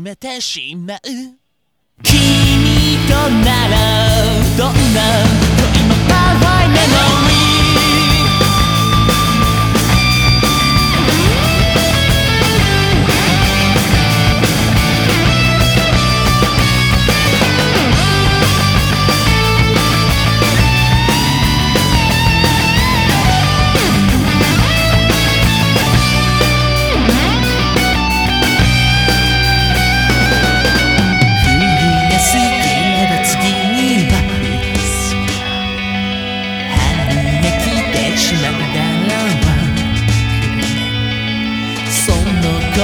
始めてしまう。君とならどんな恋もパワーなの。